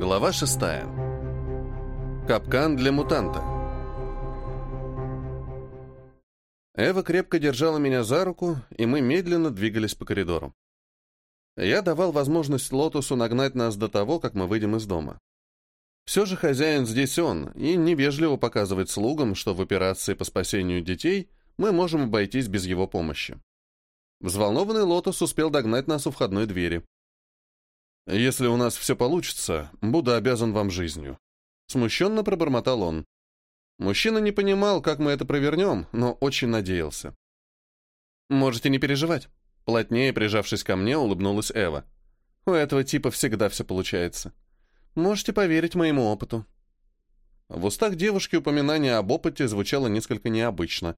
Глава шестая. Капкан для мутанта. Эва крепко держала меня за руку, и мы медленно двигались по коридору. Я давал возможность Лотусу нагнать нас до того, как мы выйдем из дома. Все же хозяин здесь он, и невежливо показывать слугам, что в операции по спасению детей мы можем обойтись без его помощи. Взволнованный Лотос успел догнать нас у входной двери. «Если у нас все получится, буду обязан вам жизнью», — смущенно пробормотал он. Мужчина не понимал, как мы это провернем, но очень надеялся. «Можете не переживать», — плотнее прижавшись ко мне, улыбнулась Эва. «У этого типа всегда все получается. Можете поверить моему опыту». В устах девушки упоминание об опыте звучало несколько необычно,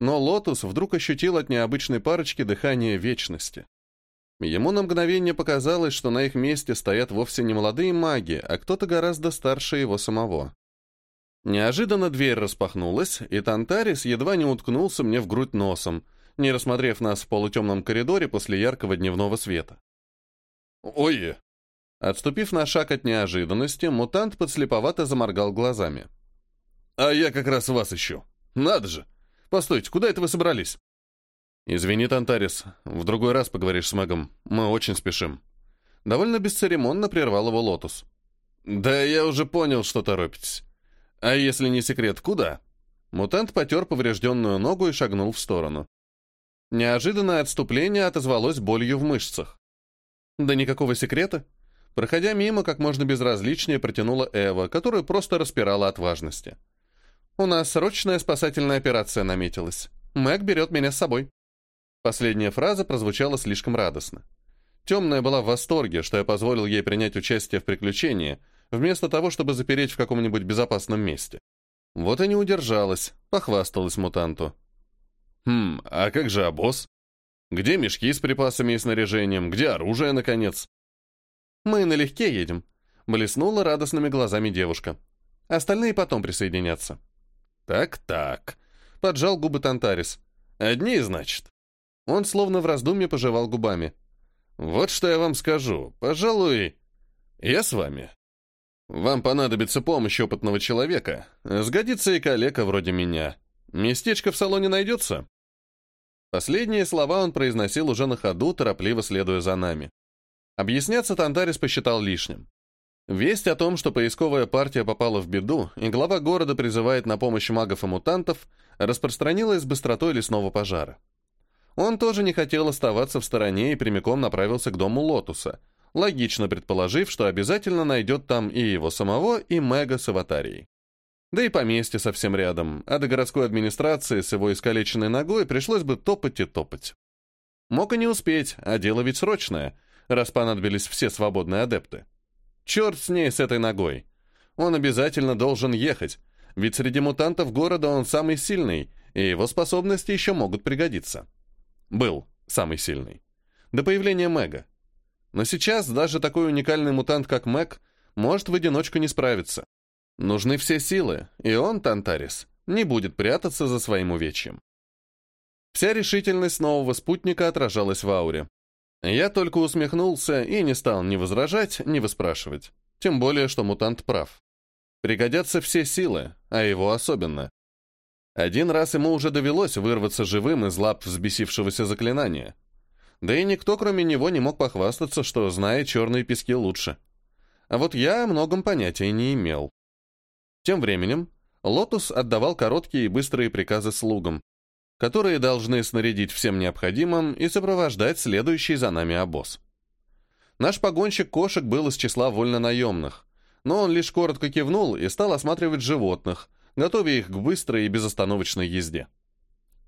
но Лотус вдруг ощутил от необычной парочки дыхание вечности. Ему на мгновение показалось, что на их месте стоят вовсе не молодые маги, а кто-то гораздо старше его самого. Неожиданно дверь распахнулась, и Тантарис едва не уткнулся мне в грудь носом, не рассмотрев нас в полутемном коридоре после яркого дневного света. «Ой!» Отступив на шаг от неожиданности, мутант подслеповато заморгал глазами. «А я как раз вас ищу. Надо же! Постойте, куда это вы собрались?» «Извини, Тантарис, в другой раз поговоришь с Мэгом. Мы очень спешим». Довольно бесцеремонно прервал его Лотус. «Да я уже понял, что торопитесь. А если не секрет, куда?» Мутант потер поврежденную ногу и шагнул в сторону. Неожиданное отступление отозвалось болью в мышцах. Да никакого секрета. Проходя мимо, как можно безразличнее протянула Эва, которую просто распирала от важности. «У нас срочная спасательная операция наметилась. Мэг берет меня с собой». Последняя фраза прозвучала слишком радостно. Темная была в восторге, что я позволил ей принять участие в приключении, вместо того, чтобы запереть в каком-нибудь безопасном месте. Вот и не удержалась, похвасталась мутанту. «Хм, а как же обоз? Где мешки с припасами и снаряжением? Где оружие, наконец?» «Мы налегке едем», — блеснула радостными глазами девушка. «Остальные потом присоединятся». «Так-так», — поджал губы Тантарис. «Одни, значит?» Он словно в раздумье пожевал губами. «Вот что я вам скажу. Пожалуй, я с вами. Вам понадобится помощь опытного человека. Сгодится и коллега вроде меня. Местечко в салоне найдется?» Последние слова он произносил уже на ходу, торопливо следуя за нами. Объясняться Тантарис посчитал лишним. Весть о том, что поисковая партия попала в беду, и глава города призывает на помощь магов и мутантов, распространилась с быстротой лесного пожара. Он тоже не хотел оставаться в стороне и прямиком направился к дому Лотуса, логично предположив, что обязательно найдет там и его самого, и Мега с аватарией. Да и поместье совсем рядом, а до городской администрации с его искалеченной ногой пришлось бы топать и топать. Мог и не успеть, а дело ведь срочное, раз понадобились все свободные адепты. Черт с ней, с этой ногой. Он обязательно должен ехать, ведь среди мутантов города он самый сильный, и его способности еще могут пригодиться. Был самый сильный. До появления Мэга. Но сейчас даже такой уникальный мутант, как Мэг, может в одиночку не справиться. Нужны все силы, и он, Тантарис, не будет прятаться за своим увечьем. Вся решительность нового спутника отражалась в ауре. Я только усмехнулся и не стал ни возражать, ни выспрашивать. Тем более, что мутант прав. Пригодятся все силы, а его особенно. Один раз ему уже довелось вырваться живым из лап взбесившегося заклинания. Да и никто, кроме него, не мог похвастаться, что знает черные пески лучше. А вот я о многом понятия не имел. Тем временем Лотус отдавал короткие и быстрые приказы слугам, которые должны снарядить всем необходимым и сопровождать следующий за нами обоз. Наш погонщик кошек был из числа вольнонаемных, но он лишь коротко кивнул и стал осматривать животных, готовя их к быстрой и безостановочной езде.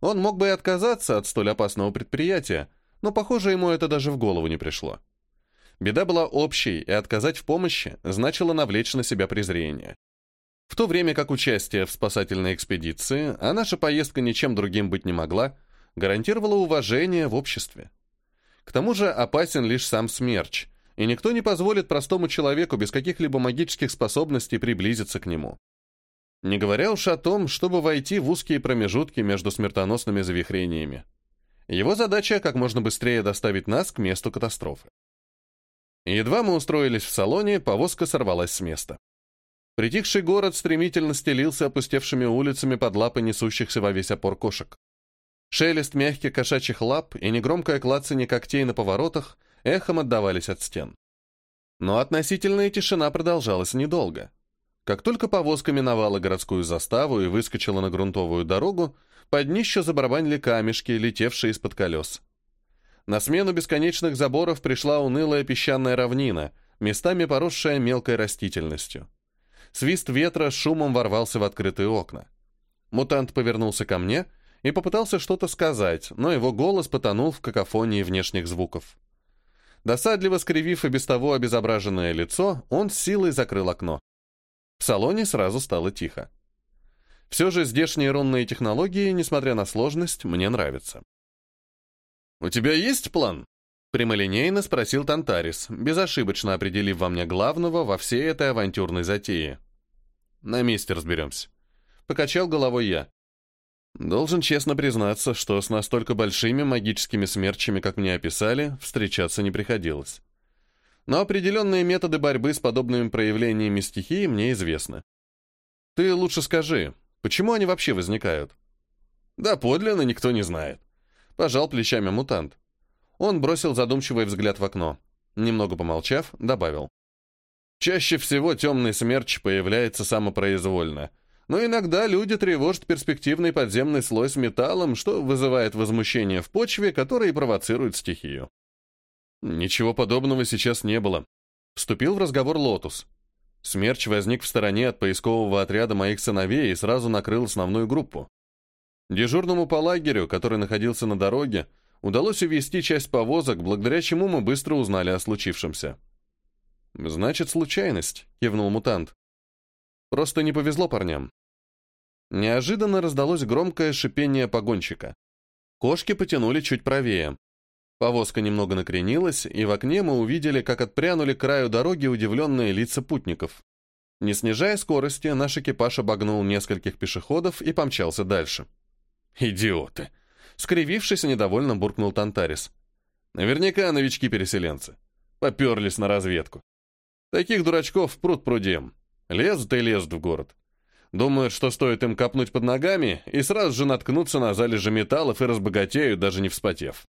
Он мог бы и отказаться от столь опасного предприятия, но, похоже, ему это даже в голову не пришло. Беда была общей, и отказать в помощи значило навлечь на себя презрение. В то время как участие в спасательной экспедиции, а наша поездка ничем другим быть не могла, гарантировало уважение в обществе. К тому же опасен лишь сам смерч, и никто не позволит простому человеку без каких-либо магических способностей приблизиться к нему. Не говоря уж о том, чтобы войти в узкие промежутки между смертоносными завихрениями. Его задача — как можно быстрее доставить нас к месту катастрофы. Едва мы устроились в салоне, повозка сорвалась с места. Притихший город стремительно стелился опустевшими улицами под лапы несущихся во весь опор кошек. Шелест мягких кошачьих лап и негромкое клацанье когтей на поворотах эхом отдавались от стен. Но относительная тишина продолжалась недолго. Как только повозка миновала городскую заставу и выскочила на грунтовую дорогу, под днище забарабанили камешки, летевшие из-под колес. На смену бесконечных заборов пришла унылая песчаная равнина, местами поросшая мелкой растительностью. Свист ветра шумом ворвался в открытые окна. Мутант повернулся ко мне и попытался что-то сказать, но его голос потонул в какофонии внешних звуков. Досадливо скривив и без того обезображенное лицо, он с силой закрыл окно. В салоне сразу стало тихо. Все же здешние рунные технологии, несмотря на сложность, мне нравятся. «У тебя есть план?» Прямолинейно спросил Тантарис, безошибочно определив во мне главного во всей этой авантюрной затее. «На месте разберемся». Покачал головой я. Должен честно признаться, что с настолько большими магическими смерчами, как мне описали, встречаться не приходилось. Но определенные методы борьбы с подобными проявлениями стихии мне известны. Ты лучше скажи, Почему они вообще возникают? Доподлинно никто не знает. Пожал плечами мутант. Он бросил задумчивый взгляд в окно. Немного помолчав, добавил. Чаще всего темный смерч появляется самопроизвольно. Но иногда люди тревожат перспективный подземный слой с металлом, что вызывает возмущение в почве, которое провоцирует стихию. Ничего подобного сейчас не было. Вступил в разговор Лотус. Смерч возник в стороне от поискового отряда моих сыновей и сразу накрыл основную группу. Дежурному по лагерю, который находился на дороге, удалось увести часть повозок, благодаря чему мы быстро узнали о случившемся. «Значит, случайность», — кивнул мутант. «Просто не повезло парням». Неожиданно раздалось громкое шипение погонщика. Кошки потянули чуть правее. Повозка немного накренилась, и в окне мы увидели, как отпрянули к краю дороги удивленные лица путников. Не снижая скорости, наш экипаж обогнул нескольких пешеходов и помчался дальше. «Идиоты!» — скривившись, недовольно буркнул Тантарис. «Наверняка новички-переселенцы. Поперлись на разведку. Таких дурачков пруд прудем. Лезут и лезут в город. Думают, что стоит им копнуть под ногами, и сразу же наткнуться на залежи металлов и разбогатеют, даже не вспотев.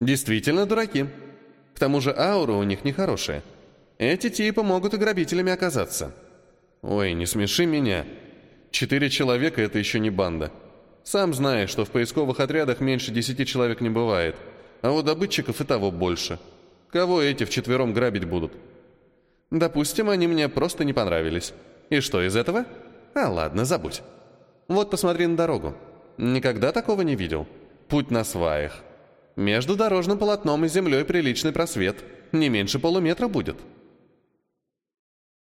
Действительно дураки. К тому же аура у них нехорошая. Эти типы могут и грабителями оказаться. Ой, не смеши меня. Четыре человека — это еще не банда. Сам знаешь, что в поисковых отрядах меньше десяти человек не бывает. А у добытчиков и того больше. Кого эти вчетвером грабить будут? Допустим, они мне просто не понравились. И что из этого? А ладно, забудь. Вот посмотри на дорогу. Никогда такого не видел. Путь на сваях. Между дорожным полотном и землей приличный просвет. Не меньше полуметра будет.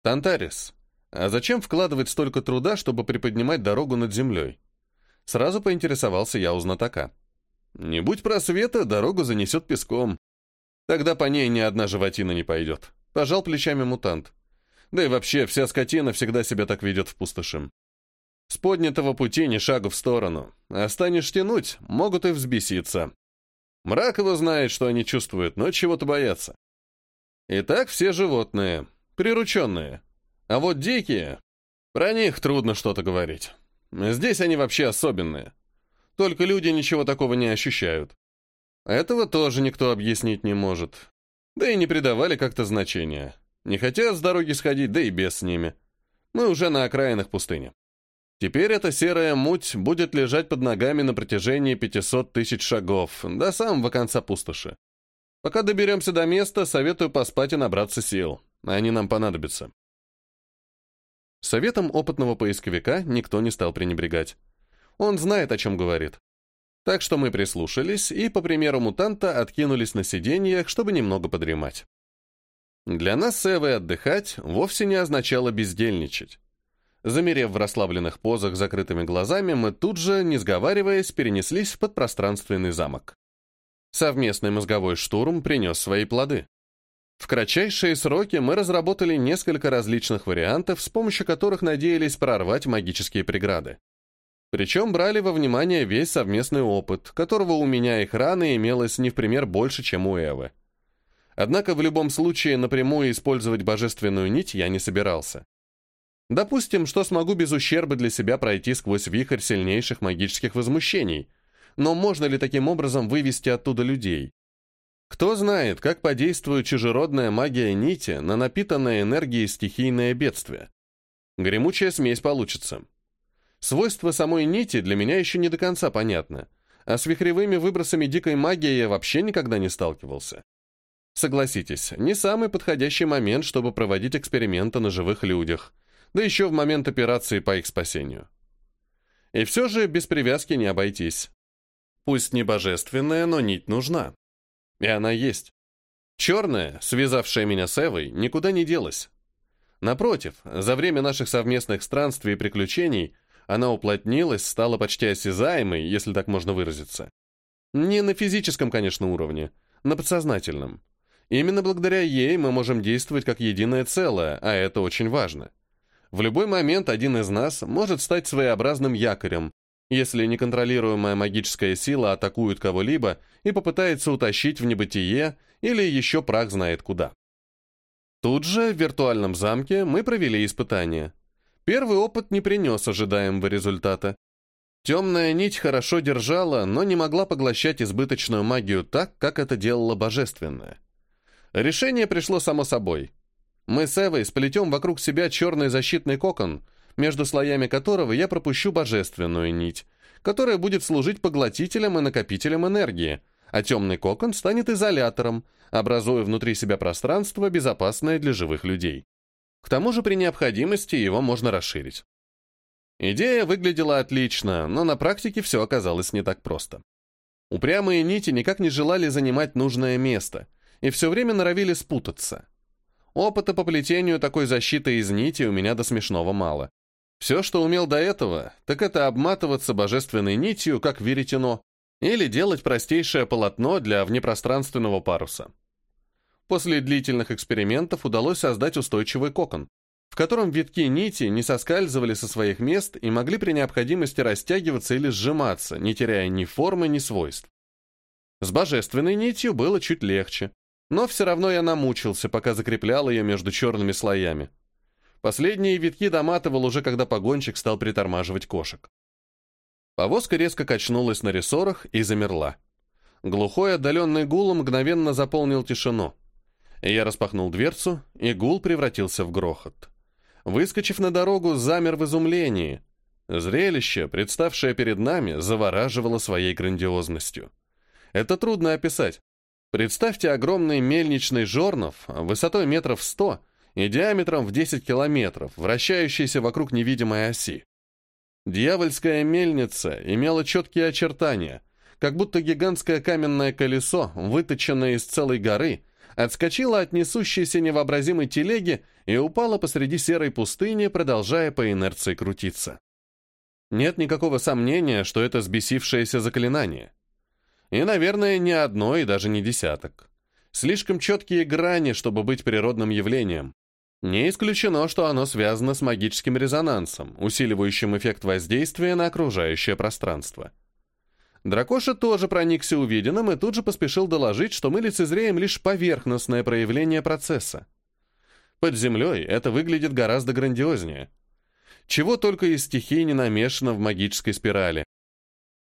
Тантарис, а зачем вкладывать столько труда, чтобы приподнимать дорогу над землей? Сразу поинтересовался я у знатока. Не будь просвета, дорогу занесет песком. Тогда по ней ни одна животина не пойдет. Пожал плечами мутант. Да и вообще, вся скотина всегда себя так ведет в пустоши. С поднятого пути ни шагу в сторону. А станешь тянуть, могут и взбеситься. Мрак его знает, что они чувствуют, но чего-то боятся. Итак, все животные, прирученные. А вот дикие, про них трудно что-то говорить. Здесь они вообще особенные. Только люди ничего такого не ощущают. Этого тоже никто объяснить не может. Да и не придавали как-то значения. Не хотят с дороги сходить, да и без с ними. Мы уже на окраинах пустыни. Теперь эта серая муть будет лежать под ногами на протяжении 500 тысяч шагов, до самого конца пустоши. Пока доберемся до места, советую поспать и набраться сил. Они нам понадобятся. Советом опытного поисковика никто не стал пренебрегать. Он знает, о чем говорит. Так что мы прислушались и, по примеру мутанта, откинулись на сиденьях, чтобы немного подремать. Для нас с Эвой отдыхать вовсе не означало бездельничать. Замерев в расслабленных позах закрытыми глазами, мы тут же, не сговариваясь, перенеслись в подпространственный замок. Совместный мозговой штурм принес свои плоды. В кратчайшие сроки мы разработали несколько различных вариантов, с помощью которых надеялись прорвать магические преграды. Причем брали во внимание весь совместный опыт, которого у меня и храны имелось не в пример больше, чем у Эвы. Однако в любом случае напрямую использовать божественную нить я не собирался. Допустим, что смогу без ущерба для себя пройти сквозь вихрь сильнейших магических возмущений, но можно ли таким образом вывести оттуда людей? Кто знает, как подействует чужеродная магия нити на напитанное энергией стихийное бедствие? Гремучая смесь получится. Свойства самой нити для меня еще не до конца понятны, а с вихревыми выбросами дикой магии я вообще никогда не сталкивался. Согласитесь, не самый подходящий момент, чтобы проводить эксперименты на живых людях, да еще в момент операции по их спасению. И все же без привязки не обойтись. Пусть не божественная, но нить нужна. И она есть. Черная, связавшая меня с Эвой, никуда не делась. Напротив, за время наших совместных странствий и приключений она уплотнилась, стала почти осязаемой, если так можно выразиться. Не на физическом, конечно, уровне, на подсознательном. Именно благодаря ей мы можем действовать как единое целое, а это очень важно. В любой момент один из нас может стать своеобразным якорем, если неконтролируемая магическая сила атакует кого-либо и попытается утащить в небытие или еще прах знает куда. Тут же, в виртуальном замке, мы провели испытание. Первый опыт не принес ожидаемого результата. Темная нить хорошо держала, но не могла поглощать избыточную магию так, как это делала божественная. Решение пришло само собой. Мы с Эвой сплетем вокруг себя черный защитный кокон, между слоями которого я пропущу божественную нить, которая будет служить поглотителем и накопителем энергии, а темный кокон станет изолятором, образуя внутри себя пространство, безопасное для живых людей. К тому же при необходимости его можно расширить. Идея выглядела отлично, но на практике все оказалось не так просто. Упрямые нити никак не желали занимать нужное место — и все время норовили спутаться. Опыта по плетению такой защиты из нити у меня до смешного мало. Все, что умел до этого, так это обматываться божественной нитью, как веретено, или делать простейшее полотно для внепространственного паруса. После длительных экспериментов удалось создать устойчивый кокон, в котором витки нити не соскальзывали со своих мест и могли при необходимости растягиваться или сжиматься, не теряя ни формы, ни свойств. С божественной нитью было чуть легче. Но все равно я намучился, пока закреплял ее между черными слоями. Последние витки доматывал уже, когда погонщик стал притормаживать кошек. Повозка резко качнулась на рессорах и замерла. Глухой отдаленный гул мгновенно заполнил тишину. Я распахнул дверцу, и гул превратился в грохот. Выскочив на дорогу, замер в изумлении. Зрелище, представшее перед нами, завораживало своей грандиозностью. Это трудно описать. Представьте огромный мельничный жорнов высотой метров сто и диаметром в 10 километров, вращающийся вокруг невидимой оси. Дьявольская мельница имела четкие очертания, как будто гигантское каменное колесо, выточенное из целой горы, отскочило от несущейся невообразимой телеги и упало посреди серой пустыни, продолжая по инерции крутиться. Нет никакого сомнения, что это сбесившееся заклинание. И, наверное, не одно и даже не десяток. Слишком четкие грани, чтобы быть природным явлением. Не исключено, что оно связано с магическим резонансом, усиливающим эффект воздействия на окружающее пространство. Дракоша тоже проникся увиденным и тут же поспешил доложить, что мы лицезреем лишь поверхностное проявление процесса. Под землей это выглядит гораздо грандиознее. Чего только из стихий не намешано в магической спирали.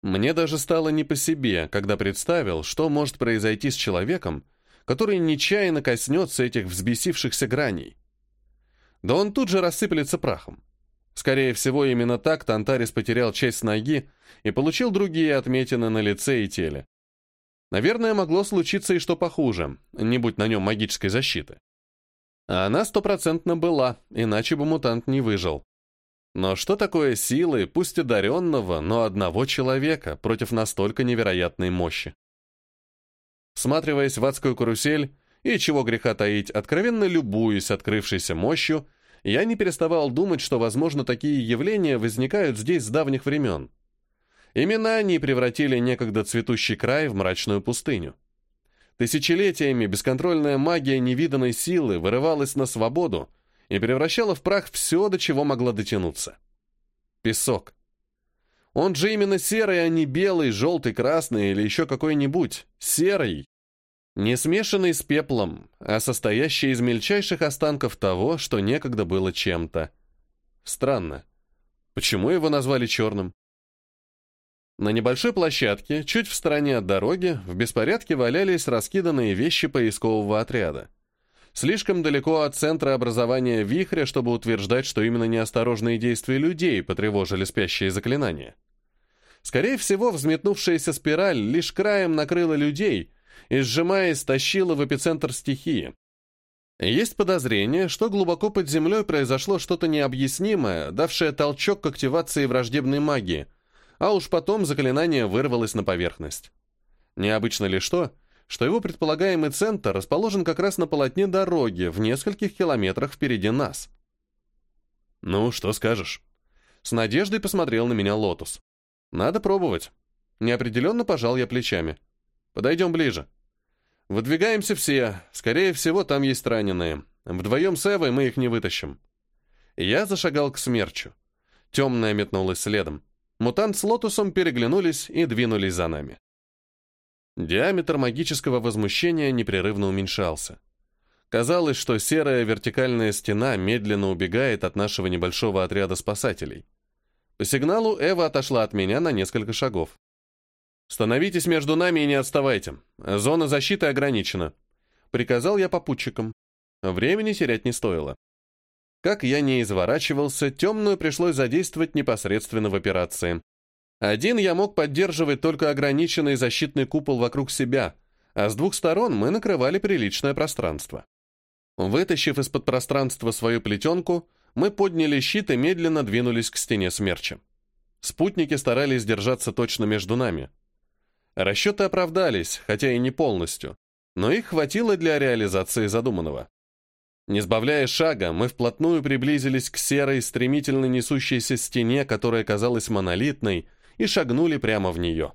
Мне даже стало не по себе, когда представил, что может произойти с человеком, который нечаянно коснется этих взбесившихся граней. Да он тут же рассыплется прахом. Скорее всего, именно так Тантарис потерял часть ноги и получил другие отметины на лице и теле. Наверное, могло случиться и что похуже, не будь на нем магической защиты. А она стопроцентно была, иначе бы мутант не выжил. Но что такое силы, пусть одаренного, но одного человека против настолько невероятной мощи? Всматриваясь в адскую карусель, и чего греха таить, откровенно любуясь открывшейся мощью, я не переставал думать, что, возможно, такие явления возникают здесь с давних времен. Именно они превратили некогда цветущий край в мрачную пустыню. Тысячелетиями бесконтрольная магия невиданной силы вырывалась на свободу, и превращала в прах все, до чего могла дотянуться. Песок. Он же именно серый, а не белый, желтый, красный или еще какой-нибудь. Серый. Не смешанный с пеплом, а состоящий из мельчайших останков того, что некогда было чем-то. Странно. Почему его назвали черным? На небольшой площадке, чуть в стороне от дороги, в беспорядке валялись раскиданные вещи поискового отряда. Слишком далеко от центра образования вихря, чтобы утверждать, что именно неосторожные действия людей потревожили спящие заклинания. Скорее всего, взметнувшаяся спираль лишь краем накрыла людей — и, сжимаясь, тащила в эпицентр стихии. Есть подозрение, что глубоко под землей произошло что-то необъяснимое, давшее толчок к активации враждебной магии, а уж потом заклинание вырвалось на поверхность. Необычно ли что, что его предполагаемый центр расположен как раз на полотне дороги в нескольких километрах впереди нас? «Ну, что скажешь?» С надеждой посмотрел на меня Лотус. «Надо пробовать». Неопределенно пожал я плечами. «Подойдем ближе». Выдвигаемся все. Скорее всего, там есть раненые. Вдвоем с Эвой мы их не вытащим. Я зашагал к смерчу. Темная метнулась следом. Мутант с Лотусом переглянулись и двинулись за нами. Диаметр магического возмущения непрерывно уменьшался. Казалось, что серая вертикальная стена медленно убегает от нашего небольшого отряда спасателей. По сигналу Эва отошла от меня на несколько шагов. «Становитесь между нами и не отставайте. Зона защиты ограничена», — приказал я попутчикам. Времени терять не стоило. Как я не изворачивался, темную пришлось задействовать непосредственно в операции. Один я мог поддерживать только ограниченный защитный купол вокруг себя, а с двух сторон мы накрывали приличное пространство. Вытащив из-под пространства свою плетенку, мы подняли щит и медленно двинулись к стене смерча. Спутники старались держаться точно между нами. Расчеты оправдались, хотя и не полностью, но их хватило для реализации задуманного. Не сбавляя шага, мы вплотную приблизились к серой, стремительно несущейся стене, которая казалась монолитной, и шагнули прямо в нее.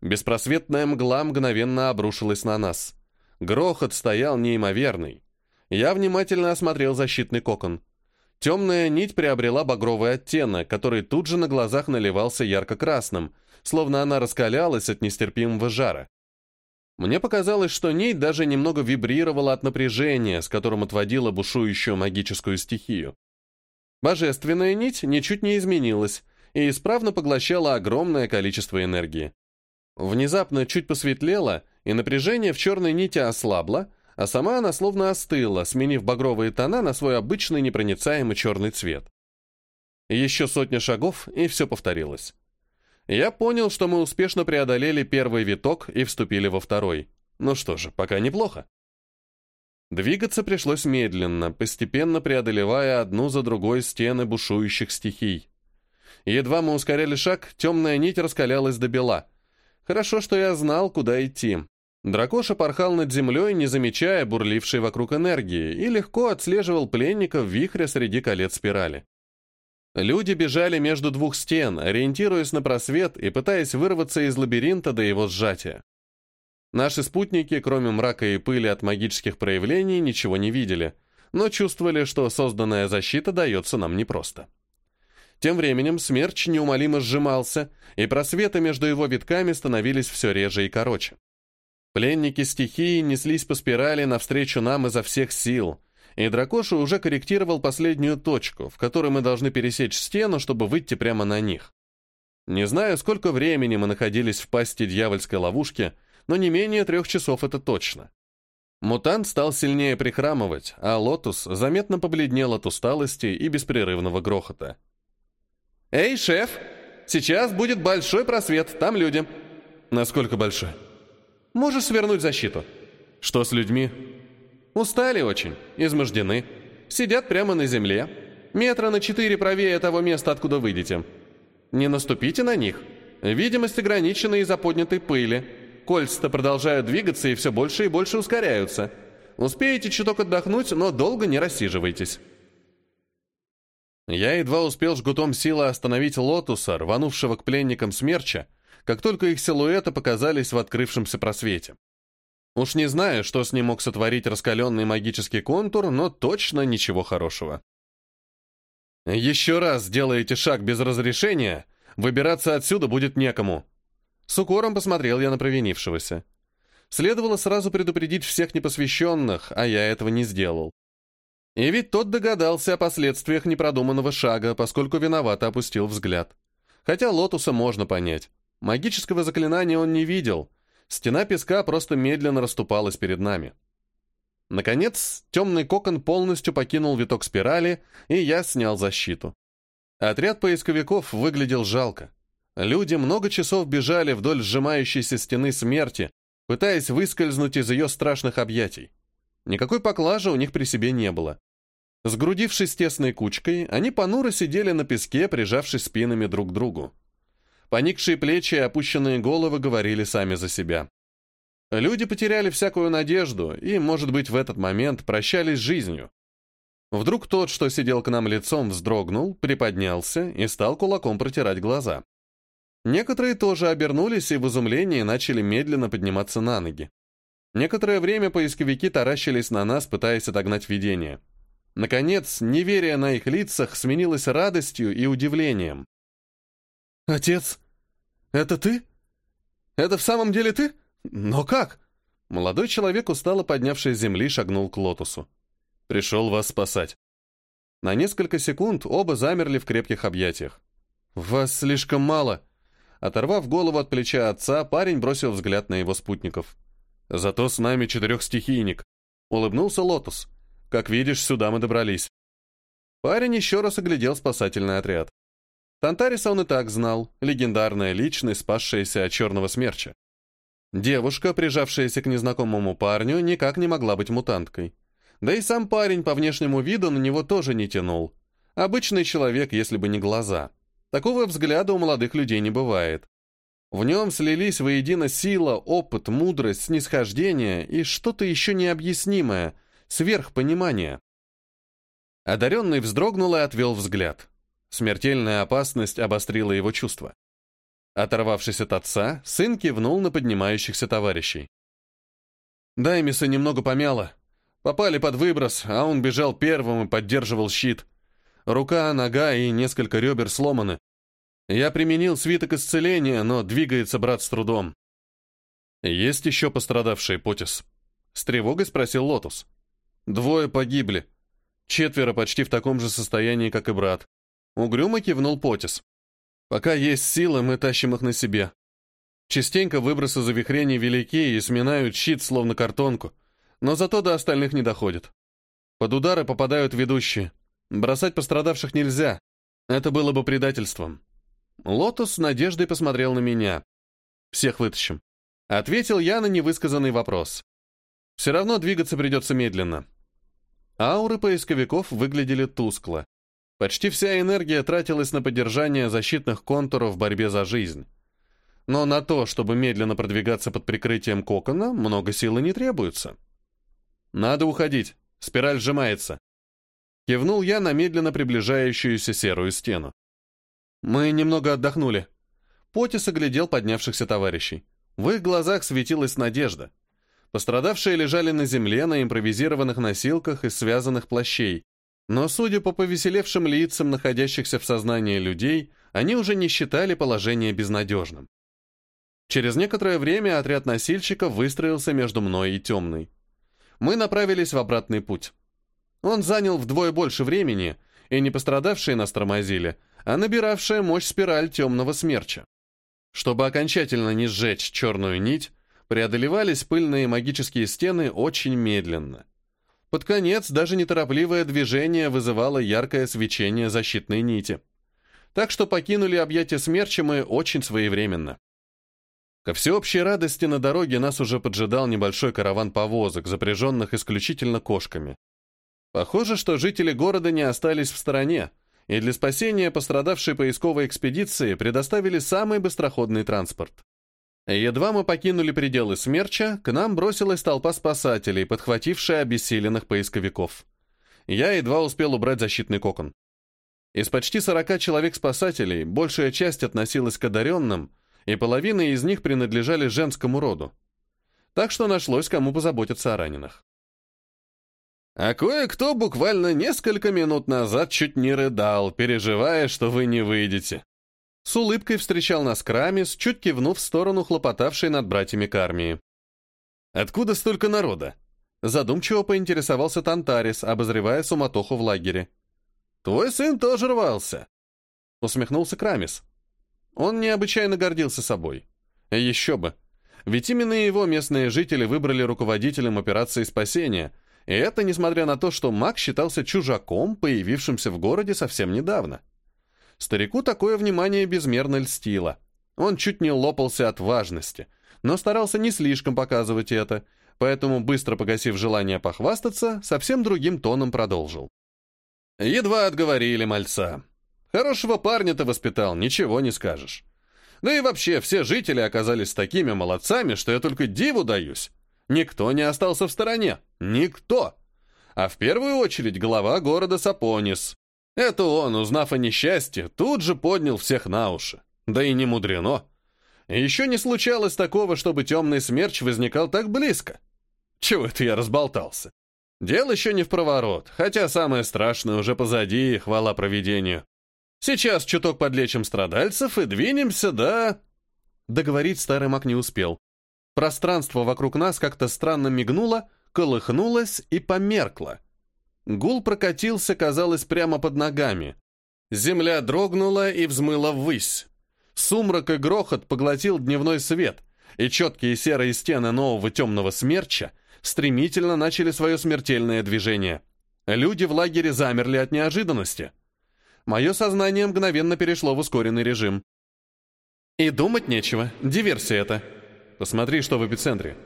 Беспросветная мгла мгновенно обрушилась на нас. Грохот стоял неимоверный. Я внимательно осмотрел защитный кокон. Темная нить приобрела багровый оттенок, который тут же на глазах наливался ярко-красным, словно она раскалялась от нестерпимого жара. Мне показалось, что нить даже немного вибрировала от напряжения, с которым отводила бушующую магическую стихию. Божественная нить ничуть не изменилась и исправно поглощала огромное количество энергии. Внезапно чуть посветлело, и напряжение в черной нити ослабло, а сама она словно остыла, сменив багровые тона на свой обычный непроницаемый черный цвет. Еще сотня шагов, и все повторилось я понял, что мы успешно преодолели первый виток и вступили во второй. Ну что же, пока неплохо. Двигаться пришлось медленно, постепенно преодолевая одну за другой стены бушующих стихий. Едва мы ускоряли шаг, темная нить раскалялась до бела. Хорошо, что я знал, куда идти. Дракоша порхал над землей, не замечая бурлившей вокруг энергии, и легко отслеживал пленников вихря среди колец спирали. Люди бежали между двух стен, ориентируясь на просвет и пытаясь вырваться из лабиринта до его сжатия. Наши спутники, кроме мрака и пыли от магических проявлений, ничего не видели, но чувствовали, что созданная защита дается нам непросто. Тем временем смерч неумолимо сжимался, и просветы между его витками становились все реже и короче. Пленники стихии неслись по спирали навстречу нам изо всех сил, и Дракоша уже корректировал последнюю точку, в которой мы должны пересечь стену, чтобы выйти прямо на них. Не знаю, сколько времени мы находились в пасти дьявольской ловушки, но не менее трех часов это точно. Мутант стал сильнее прихрамывать, а Лотус заметно побледнел от усталости и беспрерывного грохота. «Эй, шеф! Сейчас будет большой просвет, там люди!» «Насколько большой?» «Можешь свернуть защиту». «Что с людьми?» Устали очень, измождены. Сидят прямо на земле. Метра на четыре правее того места, откуда выйдете. Не наступите на них. Видимость ограничена из-за поднятой пыли. Кольца-то продолжают двигаться и все больше и больше ускоряются. Успеете чуток отдохнуть, но долго не рассиживайтесь. Я едва успел жгутом силы остановить лотуса, рванувшего к пленникам смерча, как только их силуэты показались в открывшемся просвете. Уж не знаю, что с ним мог сотворить раскаленный магический контур, но точно ничего хорошего. «Еще раз сделаете шаг без разрешения, выбираться отсюда будет некому». С укором посмотрел я на провинившегося. Следовало сразу предупредить всех непосвященных, а я этого не сделал. И ведь тот догадался о последствиях непродуманного шага, поскольку виновато опустил взгляд. Хотя Лотуса можно понять. Магического заклинания он не видел. Стена песка просто медленно расступалась перед нами. Наконец, темный кокон полностью покинул виток спирали, и я снял защиту. Отряд поисковиков выглядел жалко. Люди много часов бежали вдоль сжимающейся стены смерти, пытаясь выскользнуть из ее страшных объятий. Никакой поклажи у них при себе не было. Сгрудившись тесной кучкой, они понуро сидели на песке, прижавшись спинами друг к другу. Поникшие плечи и опущенные головы говорили сами за себя. Люди потеряли всякую надежду и, может быть, в этот момент прощались с жизнью. Вдруг тот, что сидел к нам лицом, вздрогнул, приподнялся и стал кулаком протирать глаза. Некоторые тоже обернулись и в изумлении начали медленно подниматься на ноги. Некоторое время поисковики таращились на нас, пытаясь отогнать видение. Наконец, неверие на их лицах сменилось радостью и удивлением. «Отец, это ты? Это в самом деле ты? Но как?» Молодой человек, устало поднявшийся с земли, шагнул к Лотусу. «Пришел вас спасать». На несколько секунд оба замерли в крепких объятиях. «Вас слишком мало», Оторвав голову от плеча отца, парень бросил взгляд на его спутников. «Зато с нами четырехстихийник», — улыбнулся Лотус. «Как видишь, сюда мы добрались». Парень еще раз оглядел спасательный отряд. Тантариса он и так знал, легендарная личность, спасшаяся от черного смерча. Девушка, прижавшаяся к незнакомому парню, никак не могла быть мутанткой. Да и сам парень по внешнему виду на него тоже не тянул. Обычный человек, если бы не глаза. Такого взгляда у молодых людей не бывает. В нем слились воедино сила, опыт, мудрость, снисхождение и что-то еще необъяснимое, сверхпонимание. Одаренный вздрогнул и отвел взгляд. Смертельная опасность обострила его чувства. Оторвавшись от отца, сын кивнул на поднимающихся товарищей. Даймиса немного помяло. Попали под выброс, а он бежал первым и поддерживал щит. Рука, нога и несколько ребер сломаны. Я применил свиток исцеления, но двигается брат с трудом. Есть еще пострадавшие, Потис? С тревогой спросил Лотус. Двое погибли. Четверо почти в таком же состоянии, как и брат. Угрюмо кивнул Потис. Пока есть силы, мы тащим их на себе. Частенько выбросы завихрений велики и сминают щит, словно картонку, но зато до остальных не доходят. Под удары попадают ведущие. Бросать пострадавших нельзя. Это было бы предательством. Лотос с надеждой посмотрел на меня. Всех вытащим. Ответил я на невысказанный вопрос. Все равно двигаться придется медленно. Ауры поисковиков выглядели тускло. Почти вся энергия тратилась на поддержание защитных контуров в борьбе за жизнь. Но на то, чтобы медленно продвигаться под прикрытием кокона, много силы не требуется. Надо уходить. Спираль сжимается. Кивнул я на медленно приближающуюся серую стену. Мы немного отдохнули. Потис оглядел поднявшихся товарищей. В их глазах светилась надежда. Пострадавшие лежали на земле на импровизированных носилках из связанных плащей. Но, судя по повеселевшим лицам находящихся в сознании людей, они уже не считали положение безнадежным. Через некоторое время отряд носильщиков выстроился между мной и темной. Мы направились в обратный путь. Он занял вдвое больше времени, и не пострадавшие нас тормозили, а набиравшая мощь спираль темного смерча. Чтобы окончательно не сжечь черную нить, преодолевались пыльные магические стены очень медленно. Под конец даже неторопливое движение вызывало яркое свечение защитной нити. Так что покинули объятия смерча мы очень своевременно. Ко всеобщей радости на дороге нас уже поджидал небольшой караван повозок, запряженных исключительно кошками. Похоже, что жители города не остались в стороне, и для спасения пострадавшей поисковой экспедиции предоставили самый быстроходный транспорт. Едва мы покинули пределы смерча, к нам бросилась толпа спасателей, подхватившая обессиленных поисковиков. Я едва успел убрать защитный кокон. Из почти 40 человек-спасателей большая часть относилась к одаренным, и половина из них принадлежали женскому роду. Так что нашлось, кому позаботиться о раненых. А кое-кто буквально несколько минут назад чуть не рыдал, переживая, что вы не выйдете. С улыбкой встречал нас Крамис, чуть кивнув в сторону хлопотавшей над братьями Кармии. Откуда столько народа?» Задумчиво поинтересовался Тантарис, обозревая суматоху в лагере. «Твой сын тоже рвался!» Усмехнулся Крамис. Он необычайно гордился собой. Еще бы. Ведь именно его местные жители выбрали руководителем операции спасения, и это несмотря на то, что маг считался чужаком, появившимся в городе совсем недавно. Старику такое внимание безмерно льстило. Он чуть не лопался от важности, но старался не слишком показывать это, поэтому, быстро погасив желание похвастаться, совсем другим тоном продолжил. Едва отговорили мальца. Хорошего парня-то воспитал, ничего не скажешь. Да и вообще, все жители оказались такими молодцами, что я только диву даюсь. Никто не остался в стороне. Никто. А в первую очередь глава города Сапонис. Это он, узнав о несчастье, тут же поднял всех на уши. Да и не мудрено. Еще не случалось такого, чтобы темный смерч возникал так близко. Чего это я разболтался? Дело еще не в проворот, хотя самое страшное уже позади, хвала провидению. Сейчас чуток подлечим страдальцев и двинемся, да...» Договорить старый маг не успел. Пространство вокруг нас как-то странно мигнуло, колыхнулось и померкло. Гул прокатился, казалось, прямо под ногами. Земля дрогнула и взмыла ввысь. Сумрак и грохот поглотил дневной свет, и четкие серые стены нового темного смерча стремительно начали свое смертельное движение. Люди в лагере замерли от неожиданности — мое сознание мгновенно перешло в ускоренный режим. И думать нечего, диверсия это. Посмотри, что в эпицентре.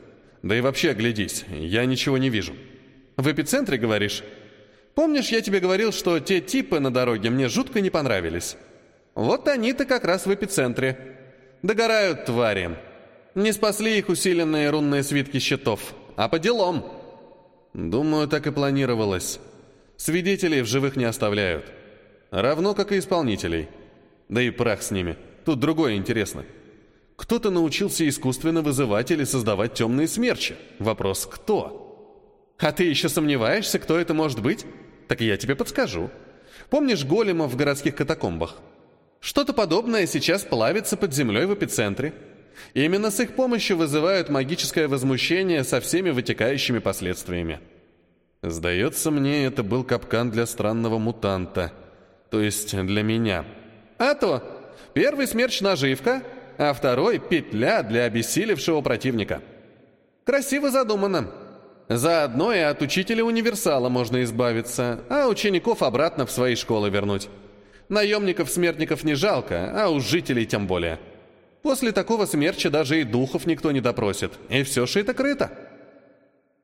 Да и вообще оглядись, я ничего не вижу. В эпицентре, говоришь? Помнишь, я тебе говорил, что те типы на дороге мне жутко не понравились? Вот они-то как раз в эпицентре. Догорают твари. Не спасли их усиленные рунные свитки щитов, а по делам. Думаю, так и планировалось. Свидетелей в живых не оставляют. Равно как и исполнителей. Да и прах с ними. Тут другое интересно. Кто-то научился искусственно вызывать или создавать темные смерчи. Вопрос «кто?». А ты еще сомневаешься, кто это может быть? Так я тебе подскажу. Помнишь големов в городских катакомбах? Что-то подобное сейчас плавится под землей в эпицентре. именно с их помощью вызывают магическое возмущение со всеми вытекающими последствиями. Сдается мне, это был капкан для странного мутанта — то есть для меня. А то, первый смерч наживка, а второй петля для обессилевшего противника. Красиво задумано. Заодно и от учителя универсала можно избавиться, а учеников обратно в свои школы вернуть. Наемников-смертников не жалко, а уж жителей тем более. После такого смерча даже и духов никто не допросит, и все шито-крыто.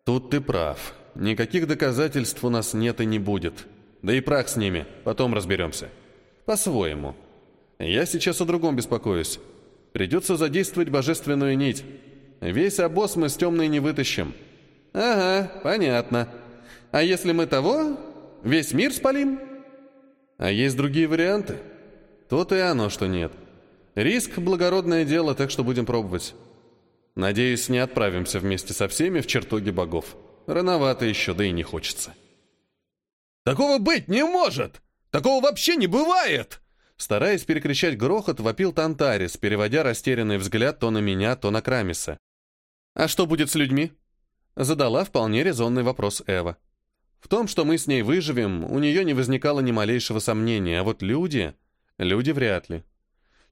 Тут ты прав. Никаких доказательств у нас нет и не будет. Да и прах с ними, потом разберемся. По-своему. Я сейчас о другом беспокоюсь. Придется задействовать божественную нить. Весь обоз мы с темной не вытащим. Ага, понятно. А если мы того, весь мир спалим? А есть другие варианты? То-то и оно, что нет. Риск — благородное дело, так что будем пробовать. Надеюсь, не отправимся вместе со всеми в чертоги богов. Рановато еще, да и не хочется. Такого быть не может! Такого вообще не бывает!» Стараясь перекричать грохот, вопил Тантарис, переводя растерянный взгляд то на меня, то на Крамиса. «А что будет с людьми?» Задала вполне резонный вопрос Эва. В том, что мы с ней выживем, у нее не возникало ни малейшего сомнения, а вот люди... Люди вряд ли.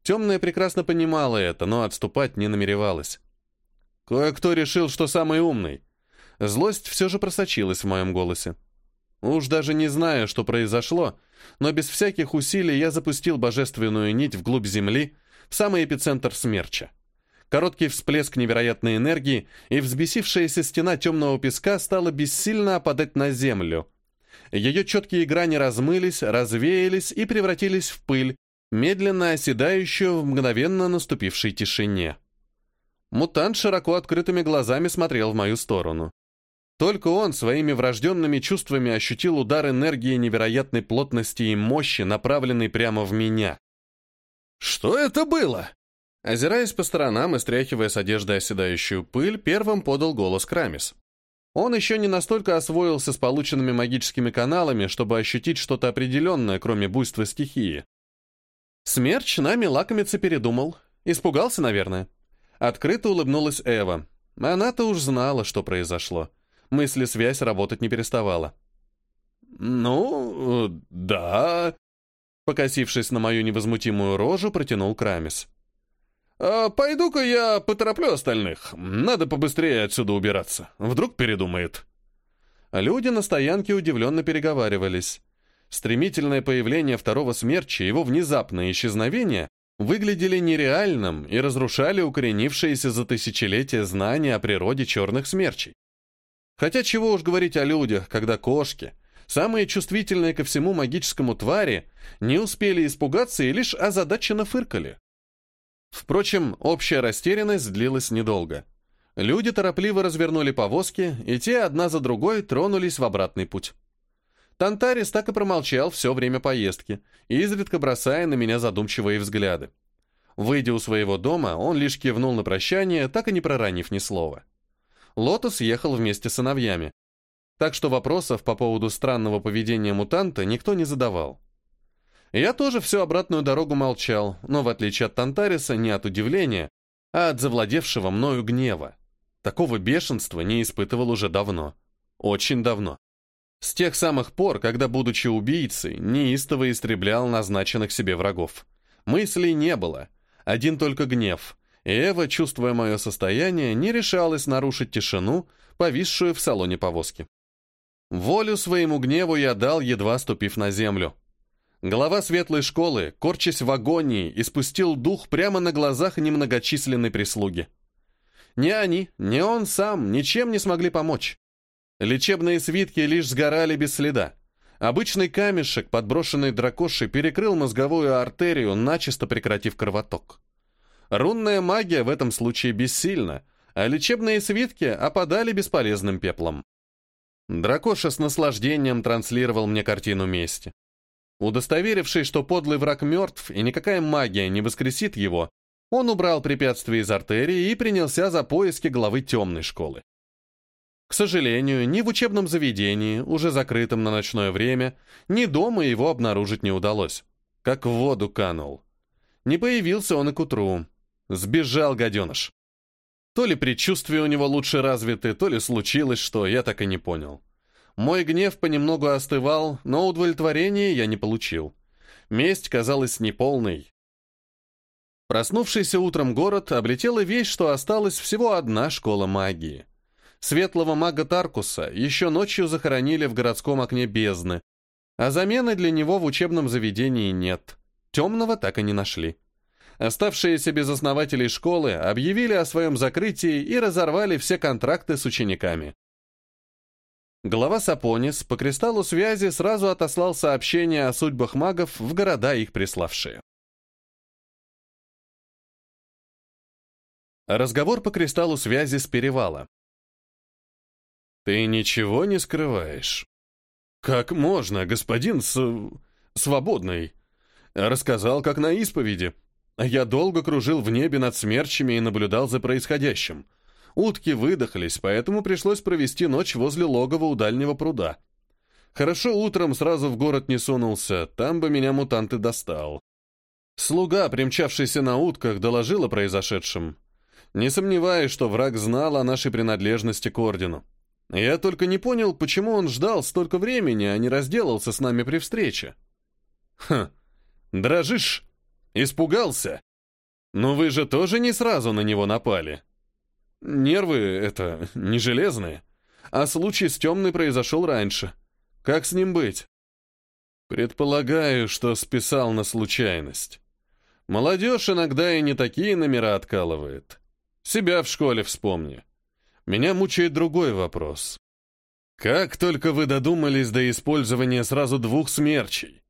Темная прекрасно понимала это, но отступать не намеревалась. Кое-кто решил, что самый умный. Злость все же просочилась в моем голосе. Уж даже не знаю, что произошло, но без всяких усилий я запустил божественную нить вглубь земли, в самый эпицентр смерча. Короткий всплеск невероятной энергии, и взбесившаяся стена темного песка стала бессильно опадать на землю. Ее четкие грани размылись, развеялись и превратились в пыль, медленно оседающую в мгновенно наступившей тишине. Мутант широко открытыми глазами смотрел в мою сторону. Только он своими врожденными чувствами ощутил удар энергии невероятной плотности и мощи, направленный прямо в меня. «Что это было?» Озираясь по сторонам и стряхивая с одежды оседающую пыль, первым подал голос Крамис. Он еще не настолько освоился с полученными магическими каналами, чтобы ощутить что-то определенное, кроме буйства стихии. Смерч нами лакомиться передумал. Испугался, наверное. Открыто улыбнулась Эва. Она-то уж знала, что произошло. Мысли-связь работать не переставала. «Ну, да...» Покосившись на мою невозмутимую рожу, протянул Крамис. А «Пойду-ка я потороплю остальных. Надо побыстрее отсюда убираться. Вдруг передумает». Люди на стоянке удивленно переговаривались. Стремительное появление второго смерча и его внезапное исчезновение выглядели нереальным и разрушали укоренившиеся за тысячелетия знания о природе черных смерчей. Хотя чего уж говорить о людях, когда кошки, самые чувствительные ко всему магическому твари, не успели испугаться и лишь озадаченно фыркали. Впрочем, общая растерянность длилась недолго. Люди торопливо развернули повозки, и те одна за другой тронулись в обратный путь. Тантарис так и промолчал все время поездки, изредка бросая на меня задумчивые взгляды. Выйдя у своего дома, он лишь кивнул на прощание, так и не проранив ни слова. Лотос ехал вместе с сыновьями. Так что вопросов по поводу странного поведения мутанта никто не задавал. Я тоже всю обратную дорогу молчал, но в отличие от Тантариса не от удивления, а от завладевшего мною гнева. Такого бешенства не испытывал уже давно. Очень давно. С тех самых пор, когда, будучи убийцей, неистово истреблял назначенных себе врагов. Мыслей не было, один только гнев. Эва, чувствуя мое состояние, не решалась нарушить тишину, повисшую в салоне повозки. Волю своему гневу я дал, едва ступив на землю. Глава светлой школы, корчась в агонии, испустил дух прямо на глазах немногочисленной прислуги. Ни они, ни он сам ничем не смогли помочь. Лечебные свитки лишь сгорали без следа. Обычный камешек, подброшенный дракошей, перекрыл мозговую артерию, начисто прекратив кровоток. Рунная магия в этом случае бессильна, а лечебные свитки опадали бесполезным пеплом. Дракоша с наслаждением транслировал мне картину мести. Удостоверившись, что подлый враг мертв и никакая магия не воскресит его, он убрал препятствие из артерии и принялся за поиски главы темной школы. К сожалению, ни в учебном заведении, уже закрытом на ночное время, ни дома его обнаружить не удалось. Как в воду канул. Не появился он и к утру. Сбежал гаденыш. То ли предчувствия у него лучше развиты, то ли случилось что, я так и не понял. Мой гнев понемногу остывал, но удовлетворения я не получил. Месть казалась неполной. Проснувшийся утром город облетела вещь, что осталась всего одна школа магии. Светлого мага Таркуса еще ночью захоронили в городском окне бездны, а замены для него в учебном заведении нет. Темного так и не нашли. Оставшиеся без основателей школы объявили о своем закрытии и разорвали все контракты с учениками. Глава Сапонис по кристаллу связи сразу отослал сообщение о судьбах магов в города, их приславшие. Разговор по кристаллу связи с перевала. «Ты ничего не скрываешь?» «Как можно, господин с... свободный?» Рассказал, как на исповеди. Я долго кружил в небе над смерчами и наблюдал за происходящим. Утки выдохлись, поэтому пришлось провести ночь возле логова у дальнего пруда. Хорошо утром сразу в город не сунулся, там бы меня мутанты достал. Слуга, примчавшийся на утках, доложил о произошедшем. Не сомневаюсь, что враг знал о нашей принадлежности к ордену. Я только не понял, почему он ждал столько времени, а не разделался с нами при встрече. Хм, дрожишь? Испугался? Но вы же тоже не сразу на него напали. Нервы — это не железные. А случай с темной произошел раньше. Как с ним быть? Предполагаю, что списал на случайность. Молодежь иногда и не такие номера откалывает. Себя в школе вспомни. Меня мучает другой вопрос. Как только вы додумались до использования сразу двух смерчей?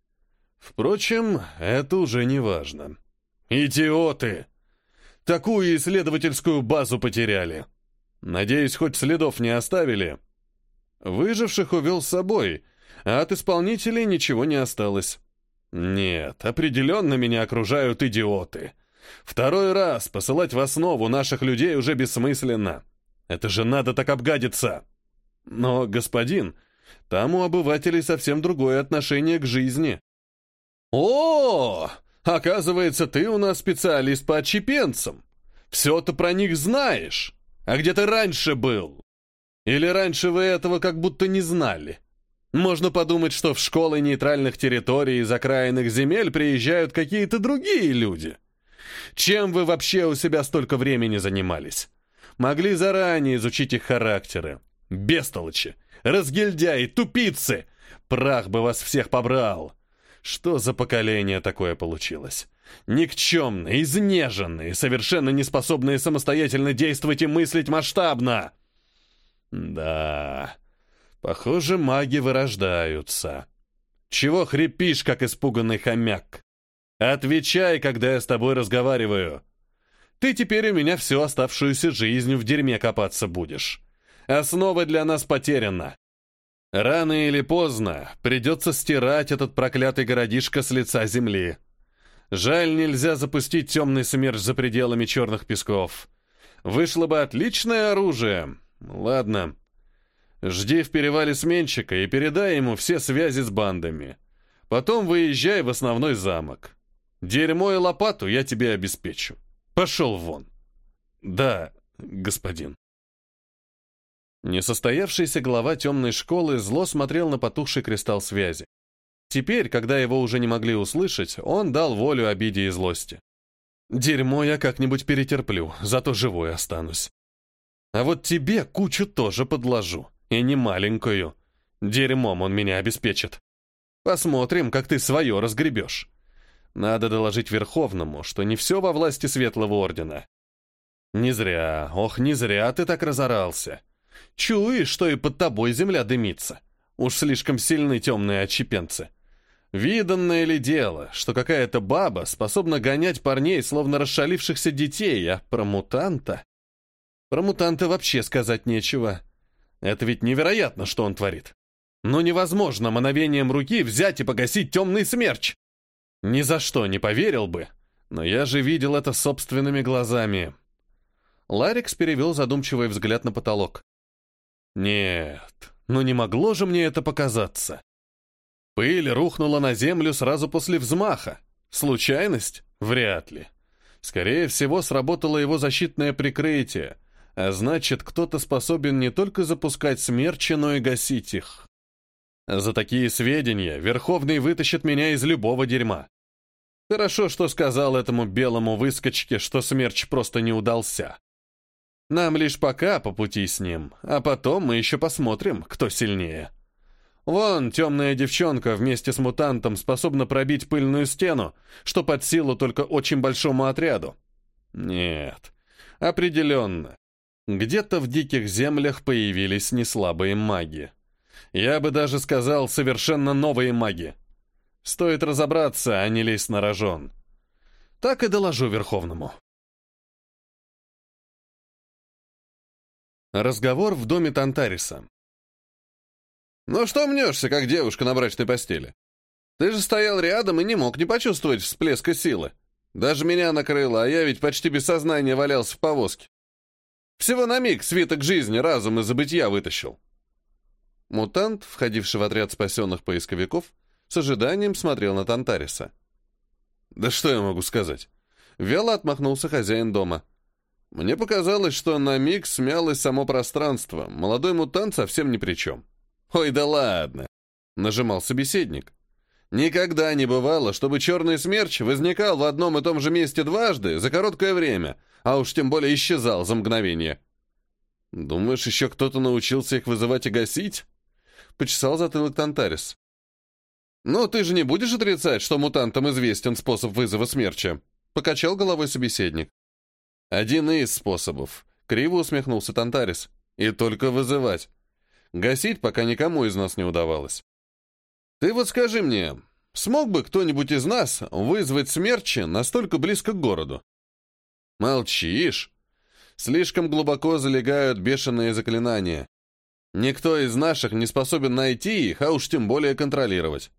Впрочем, это уже не важно. Идиоты! Такую исследовательскую базу потеряли. Надеюсь, хоть следов не оставили. Выживших увел с собой, а от исполнителей ничего не осталось. Нет, определенно меня окружают идиоты. Второй раз посылать в основу наших людей уже бессмысленно. Это же надо так обгадиться. Но, господин, там у обывателей совсем другое отношение к жизни. О, Оказывается, ты у нас специалист по отщепенцам. Все ты про них знаешь. А где ты раньше был? Или раньше вы этого как будто не знали? Можно подумать, что в школы нейтральных территорий из окраинных земель приезжают какие-то другие люди. Чем вы вообще у себя столько времени занимались? Могли заранее изучить их характеры. Бестолочи, разгильдяи, тупицы! Прах бы вас всех побрал! Что за поколение такое получилось? Никчемные, изнеженные, совершенно неспособные самостоятельно действовать и мыслить масштабно. Да, похоже, маги вырождаются. Чего хрипишь, как испуганный хомяк? Отвечай, когда я с тобой разговариваю. Ты теперь у меня всю оставшуюся жизнь в дерьме копаться будешь. Основа для нас потеряна. Рано или поздно придется стирать этот проклятый городишко с лица земли. Жаль, нельзя запустить темный смерч за пределами черных песков. Вышло бы отличное оружие. Ладно. Жди в перевале сменщика и передай ему все связи с бандами. Потом выезжай в основной замок. Дерьмо и лопату я тебе обеспечу. Пошел вон. Да, господин. Несостоявшийся глава темной школы зло смотрел на потухший кристалл связи. Теперь, когда его уже не могли услышать, он дал волю обиде и злости. «Дерьмо я как-нибудь перетерплю, зато живой останусь. А вот тебе кучу тоже подложу, и не маленькую. Дерьмом он меня обеспечит. Посмотрим, как ты свое разгребешь. Надо доложить Верховному, что не все во власти Светлого Ордена. Не зря, ох, не зря ты так разорался. Чуешь, что и под тобой земля дымится. Уж слишком сильны темные отщепенцы. Виданное ли дело, что какая-то баба способна гонять парней, словно расшалившихся детей, а про мутанта? Про мутанта вообще сказать нечего. Это ведь невероятно, что он творит. Но невозможно мановением руки взять и погасить темный смерч. Ни за что не поверил бы, но я же видел это собственными глазами. Ларикс перевел задумчивый взгляд на потолок. Нет, ну не могло же мне это показаться. Пыль рухнула на землю сразу после взмаха. Случайность? Вряд ли. Скорее всего, сработало его защитное прикрытие, а значит, кто-то способен не только запускать смерчи, но и гасить их. За такие сведения Верховный вытащит меня из любого дерьма. Хорошо, что сказал этому белому выскочке, что смерч просто не удался. Нам лишь пока по пути с ним, а потом мы еще посмотрим, кто сильнее. Вон, темная девчонка вместе с мутантом способна пробить пыльную стену, что под силу только очень большому отряду. Нет, определенно. Где-то в диких землях появились неслабые маги. Я бы даже сказал, совершенно новые маги. Стоит разобраться, а не лезть на рожон. Так и доложу Верховному. Разговор в доме Тантариса. «Ну что мнешься, как девушка на брачной постели? Ты же стоял рядом и не мог не почувствовать всплеска силы. Даже меня накрыло, а я ведь почти без сознания валялся в повозке. Всего на миг свиток жизни разум из забытья вытащил». Мутант, входивший в отряд спасенных поисковиков, с ожиданием смотрел на Тантариса. «Да что я могу сказать?» Вяло отмахнулся хозяин дома. «Мне показалось, что на миг смялось само пространство. Молодой мутант совсем ни при чем». «Ой, да ладно!» — нажимал собеседник. «Никогда не бывало, чтобы черный смерч возникал в одном и том же месте дважды за короткое время, а уж тем более исчезал за мгновение». «Думаешь, еще кто-то научился их вызывать и гасить?» — почесал затылок Тантарис. «Ну, ты же не будешь отрицать, что мутантам известен способ вызова смерча?» — покачал головой собеседник. «Один из способов», — криво усмехнулся Тантарис. «И только вызывать. Гасить пока никому из нас не удавалось. Ты вот скажи мне, смог бы кто-нибудь из нас вызвать смерчи настолько близко к городу? Молчишь. Слишком глубоко залегают бешеные заклинания. Никто из наших не способен найти их, а уж тем более контролировать.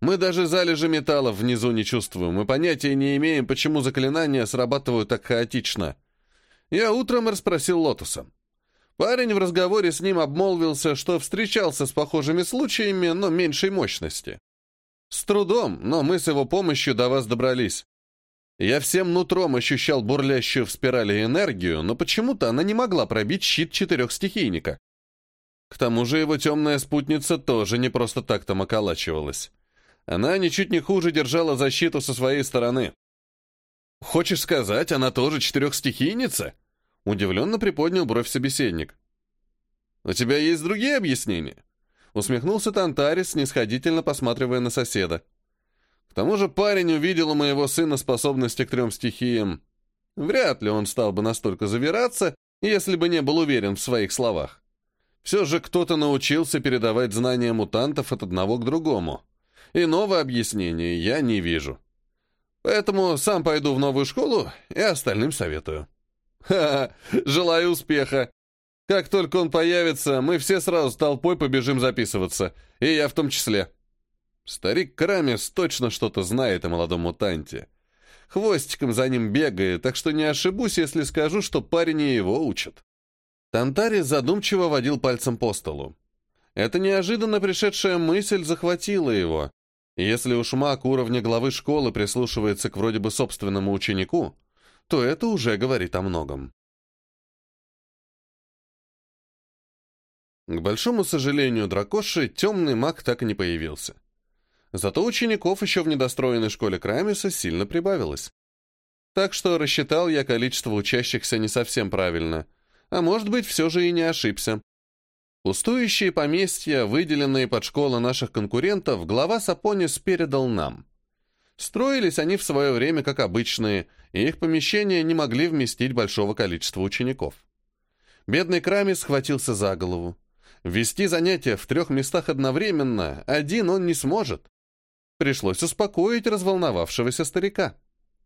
Мы даже залежи металлов внизу не чувствуем и понятия не имеем, почему заклинания срабатывают так хаотично. Я утром расспросил Лотуса. Парень в разговоре с ним обмолвился, что встречался с похожими случаями, но меньшей мощности. С трудом, но мы с его помощью до вас добрались. Я всем нутром ощущал бурлящую в спирали энергию, но почему-то она не могла пробить щит четырех стихийника. К тому же его темная спутница тоже не просто так там околачивалась. Она ничуть не хуже держала защиту со своей стороны. «Хочешь сказать, она тоже четырехстихийница?» Удивленно приподнял бровь собеседник. «У тебя есть другие объяснения?» Усмехнулся Тантарис, снисходительно посматривая на соседа. К тому же парень увидел у моего сына способности к трем стихиям. Вряд ли он стал бы настолько завираться, если бы не был уверен в своих словах. Все же кто-то научился передавать знания мутантов от одного к другому. Иного объяснения я не вижу. Поэтому сам пойду в новую школу и остальным советую. Ха-ха, желаю успеха. Как только он появится, мы все сразу толпой побежим записываться, и я в том числе. Старик Крамис точно что-то знает о молодом мутанте. Хвостиком за ним бегает, так что не ошибусь, если скажу, что парень и его учат. Тантари задумчиво водил пальцем по столу. Эта неожиданно пришедшая мысль захватила его. Если уж маг уровня главы школы прислушивается к вроде бы собственному ученику, то это уже говорит о многом. К большому сожалению Дракоши, темный маг так и не появился. Зато учеников еще в недостроенной школе Крамиса сильно прибавилось. Так что рассчитал я количество учащихся не совсем правильно, а может быть, все же и не ошибся. Пустующие поместья, выделенные под школы наших конкурентов, глава Сапонис передал нам. Строились они в свое время как обычные, и их помещения не могли вместить большого количества учеников. Бедный Крамис схватился за голову. Вести занятия в трех местах одновременно один он не сможет. Пришлось успокоить разволновавшегося старика.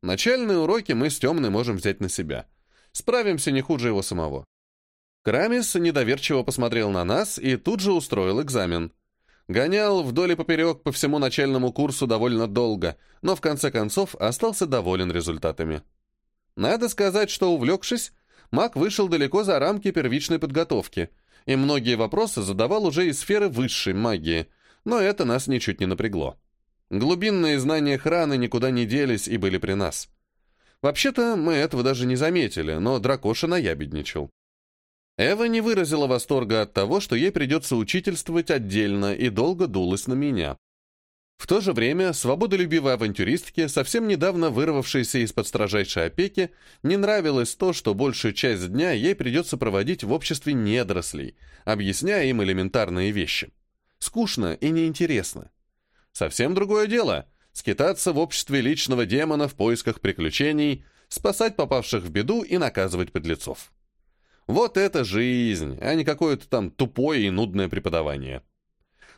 Начальные уроки мы с Темной можем взять на себя. Справимся не хуже его самого. Крамис недоверчиво посмотрел на нас и тут же устроил экзамен. Гонял вдоль и поперек по всему начальному курсу довольно долго, но в конце концов остался доволен результатами. Надо сказать, что увлекшись, Мак вышел далеко за рамки первичной подготовки, и многие вопросы задавал уже из сферы высшей магии, но это нас ничуть не напрягло. Глубинные знания храны никуда не делись и были при нас. Вообще-то мы этого даже не заметили, но Дракоша наябедничал. Эва не выразила восторга от того, что ей придется учительствовать отдельно и долго дулась на меня. В то же время свободолюбивой авантюристке, совсем недавно вырвавшейся из-под строжайшей опеки, не нравилось то, что большую часть дня ей придется проводить в обществе недорослей, объясняя им элементарные вещи. Скучно и неинтересно. Совсем другое дело — скитаться в обществе личного демона в поисках приключений, спасать попавших в беду и наказывать подлецов. Вот это жизнь, а не какое-то там тупое и нудное преподавание.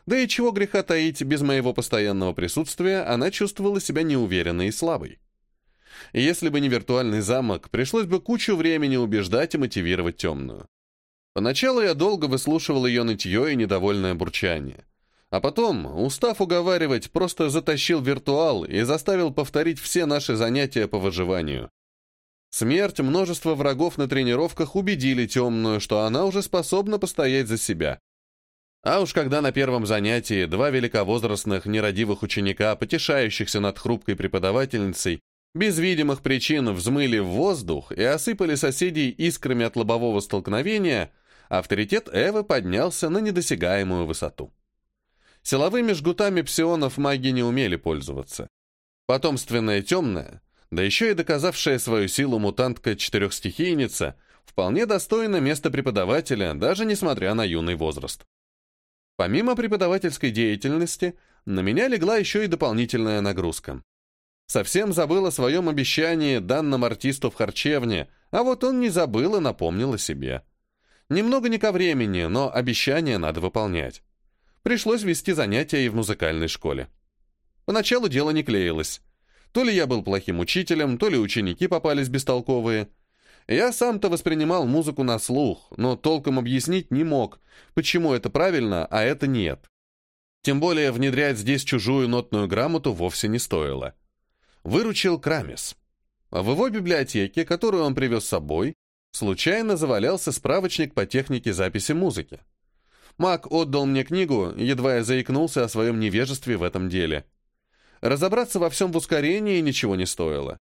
Да и чего греха таить, без моего постоянного присутствия она чувствовала себя неуверенной и слабой. Если бы не виртуальный замок, пришлось бы кучу времени убеждать и мотивировать темную. Поначалу я долго выслушивал ее нытье и недовольное бурчание. А потом, устав уговаривать, просто затащил виртуал и заставил повторить все наши занятия по выживанию. Смерть множества врагов на тренировках убедили темную, что она уже способна постоять за себя. А уж когда на первом занятии два великовозрастных нерадивых ученика, потешающихся над хрупкой преподавательницей, без видимых причин взмыли в воздух и осыпали соседей искрами от лобового столкновения, авторитет Эвы поднялся на недосягаемую высоту. Силовыми жгутами псионов маги не умели пользоваться. Потомственная темная да еще и доказавшая свою силу мутантка-четырехстихийница, вполне достойна места преподавателя, даже несмотря на юный возраст. Помимо преподавательской деятельности, на меня легла еще и дополнительная нагрузка. Совсем забыл о своем обещании данным артисту в харчевне, а вот он не забыл и напомнил о себе. Немного не ко времени, но обещание надо выполнять. Пришлось вести занятия и в музыкальной школе. Поначалу дело не клеилось. То ли я был плохим учителем, то ли ученики попались бестолковые. Я сам-то воспринимал музыку на слух, но толком объяснить не мог, почему это правильно, а это нет. Тем более внедрять здесь чужую нотную грамоту вовсе не стоило. Выручил Крамис. В его библиотеке, которую он привез с собой, случайно завалялся справочник по технике записи музыки. Мак отдал мне книгу, едва я заикнулся о своем невежестве в этом деле. Разобраться во всем в ускорении ничего не стоило.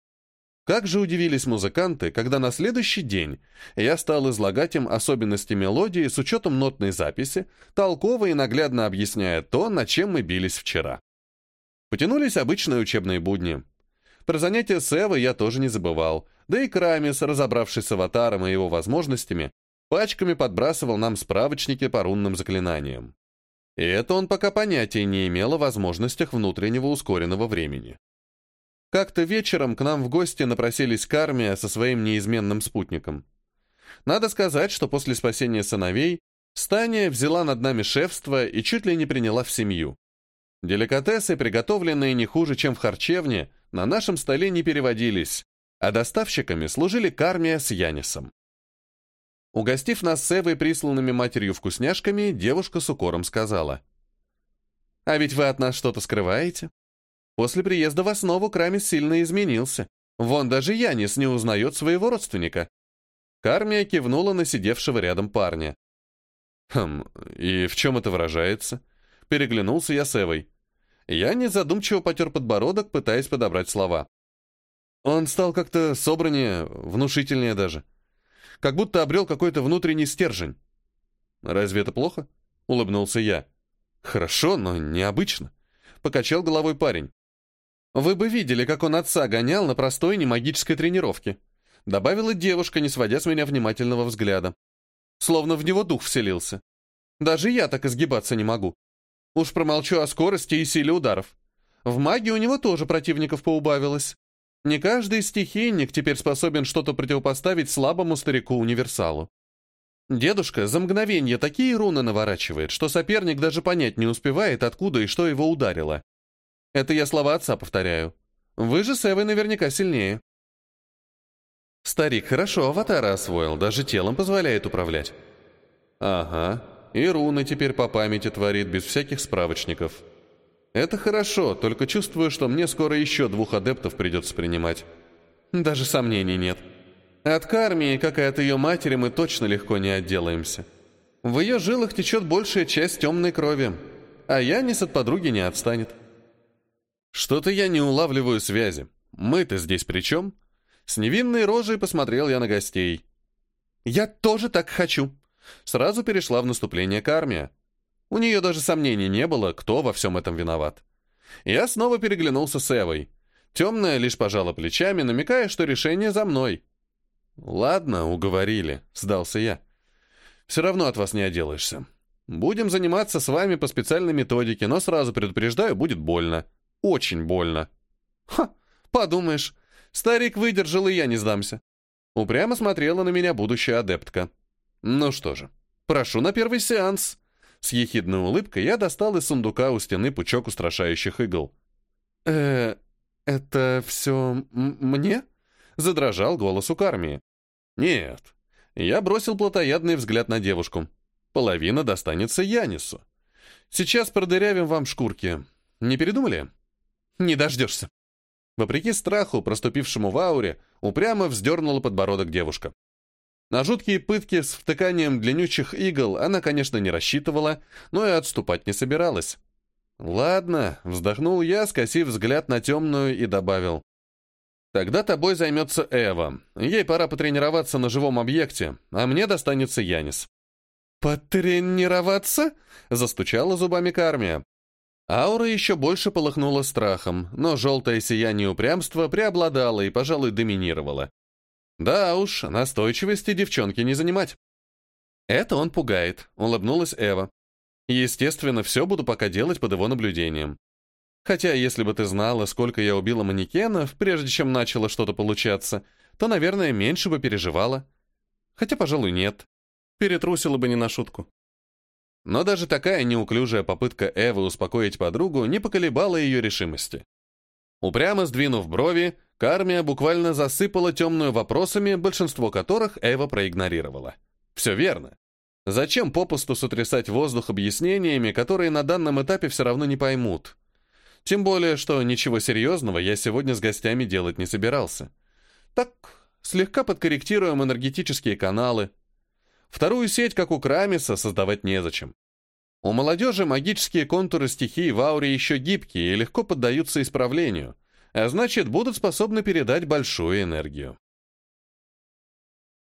Как же удивились музыканты, когда на следующий день я стал излагать им особенности мелодии с учетом нотной записи, толково и наглядно объясняя то, над чем мы бились вчера. Потянулись обычные учебные будни. Про занятия с Эвой я тоже не забывал, да и Крамис, разобравшись с аватаром и его возможностями, пачками подбрасывал нам справочники по рунным заклинаниям. И это он пока понятия не имел о возможностях внутреннего ускоренного времени. Как-то вечером к нам в гости напросились Кармия со своим неизменным спутником. Надо сказать, что после спасения сыновей Стания взяла над нами шефство и чуть ли не приняла в семью. Деликатесы, приготовленные не хуже, чем в харчевне, на нашем столе не переводились, а доставщиками служили Кармия с Янисом. Угостив нас с Эвой присланными матерью вкусняшками, девушка с укором сказала. «А ведь вы от нас что-то скрываете?» После приезда в основу Крамис сильно изменился. Вон даже Янис не узнает своего родственника. Кармия кивнула на сидевшего рядом парня. «Хм, и в чем это выражается?» Переглянулся я с Эвой. Я незадумчиво потер подбородок, пытаясь подобрать слова. Он стал как-то собраннее, внушительнее даже. Как будто обрел какой-то внутренний стержень. «Разве это плохо?» — улыбнулся я. «Хорошо, но необычно», — покачал головой парень. Вы бы видели, как он отца гонял на простой немагической тренировке. Добавила девушка, не сводя с меня внимательного взгляда. Словно в него дух вселился. Даже я так изгибаться не могу. Уж промолчу о скорости и силе ударов. В магии у него тоже противников поубавилось. Не каждый стихийник теперь способен что-то противопоставить слабому старику-универсалу. Дедушка за мгновение такие руны наворачивает, что соперник даже понять не успевает, откуда и что его ударило. Это я слова отца повторяю. Вы же с Эвой наверняка сильнее. Старик хорошо аватара освоил, даже телом позволяет управлять. Ага, и руны теперь по памяти творит, без всяких справочников. Это хорошо, только чувствую, что мне скоро еще двух адептов придется принимать. Даже сомнений нет. От кармии, как и от ее матери, мы точно легко не отделаемся. В ее жилах течет большая часть темной крови, а Янис от подруги не отстанет. Что-то я не улавливаю связи. Мы-то здесь при чем? С невинной рожей посмотрел я на гостей. Я тоже так хочу. Сразу перешла в наступление Кармия. У нее даже сомнений не было, кто во всем этом виноват. Я снова переглянулся с Эвой. Темная лишь пожала плечами, намекая, что решение за мной. «Ладно, уговорили», — сдался я. «Все равно от вас не отделаешься. Будем заниматься с вами по специальной методике, но сразу предупреждаю, будет больно. Очень больно. Ха, подумаешь, старик выдержал, и я не сдамся. Упрямо смотрела на меня будущая адептка. Ну что же, прошу на первый сеанс. С ехидной улыбкой я достал из сундука у стены пучок устрашающих игл. э это все мне?» — задрожал голос у Кармии. «Нет». Я бросил плотоядный взгляд на девушку. Половина достанется Янису. Сейчас продырявим вам шкурки. Не передумали? Не дождешься. Вопреки страху, проступившему в ауре, упрямо вздернула подбородок девушка. На жуткие пытки с втыканием длиннючих игл она, конечно, не рассчитывала, но и отступать не собиралась. «Ладно», — вздохнул я, скосив взгляд на темную и добавил. «Тогда тобой займется Эва. Ей пора потренироваться на живом объекте, а мне достанется Янис». «Потренироваться?» — застучала зубами Кармия. Аура еще больше полыхнула страхом, но желтое сияние упрямства преобладало и, пожалуй, доминировало. Да уж, настойчивости девчонки не занимать. Это он пугает, улыбнулась Эва. Естественно, все буду пока делать под его наблюдением. Хотя, если бы ты знала, сколько я убила манекенов, прежде чем начало что-то получаться, то, наверное, меньше бы переживала. Хотя, пожалуй, нет. Перетрусила бы не на шутку. Но даже такая неуклюжая попытка Эвы успокоить подругу не поколебала ее решимости. Упрямо сдвинув брови, Кармия буквально засыпала темную вопросами, большинство которых Эва проигнорировала. Все верно. Зачем попусту сотрясать воздух объяснениями, которые на данном этапе все равно не поймут? Тем более, что ничего серьезного я сегодня с гостями делать не собирался. Так, слегка подкорректируем энергетические каналы, Вторую сеть, как у Крамиса, создавать незачем. У молодежи магические контуры стихий в ауре еще гибкие и легко поддаются исправлению, а значит, будут способны передать большую энергию.